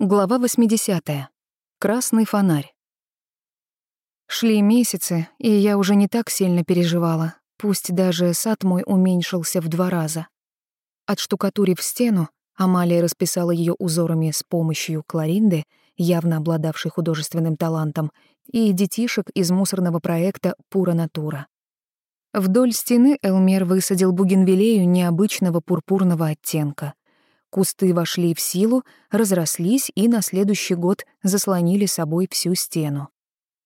Глава 80. Красный фонарь. Шли месяцы, и я уже не так сильно переживала, пусть даже сад мой уменьшился в два раза. Отштукатурив стену, Амалия расписала ее узорами с помощью Кларинды, явно обладавшей художественным талантом, и детишек из мусорного проекта «Пура Натура». Вдоль стены Элмер высадил бугенвилею необычного пурпурного оттенка. Кусты вошли в силу, разрослись и на следующий год заслонили собой всю стену.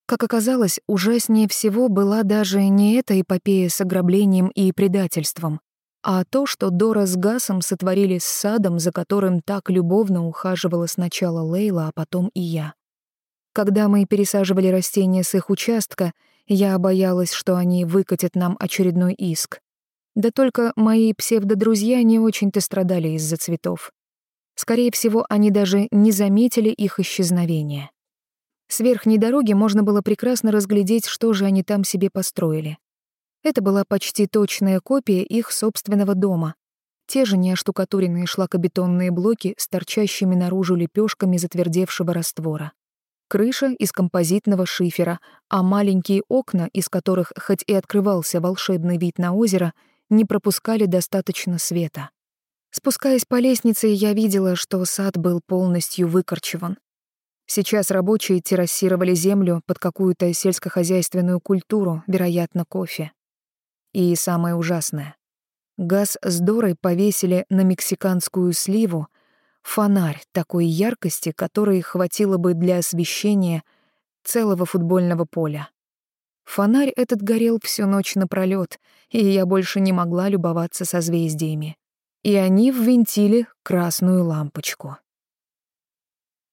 Как оказалось, ужаснее всего была даже не эта эпопея с ограблением и предательством, а то, что Дора с Гасом сотворили с садом, за которым так любовно ухаживала сначала Лейла, а потом и я. Когда мы пересаживали растения с их участка, я боялась, что они выкатят нам очередной иск. Да только мои псевдодрузья не очень-то страдали из-за цветов. Скорее всего, они даже не заметили их исчезновения. С верхней дороги можно было прекрасно разглядеть, что же они там себе построили. Это была почти точная копия их собственного дома. Те же неоштукатуренные шлакобетонные блоки с торчащими наружу лепешками затвердевшего раствора. Крыша из композитного шифера, а маленькие окна, из которых хоть и открывался волшебный вид на озеро — не пропускали достаточно света. Спускаясь по лестнице, я видела, что сад был полностью выкорчеван. Сейчас рабочие террасировали землю под какую-то сельскохозяйственную культуру, вероятно, кофе. И самое ужасное. Газ с Дорой повесили на мексиканскую сливу фонарь такой яркости, которой хватило бы для освещения целого футбольного поля. Фонарь этот горел всю ночь напролёт, и я больше не могла любоваться созвездиями. И они ввинтили красную лампочку.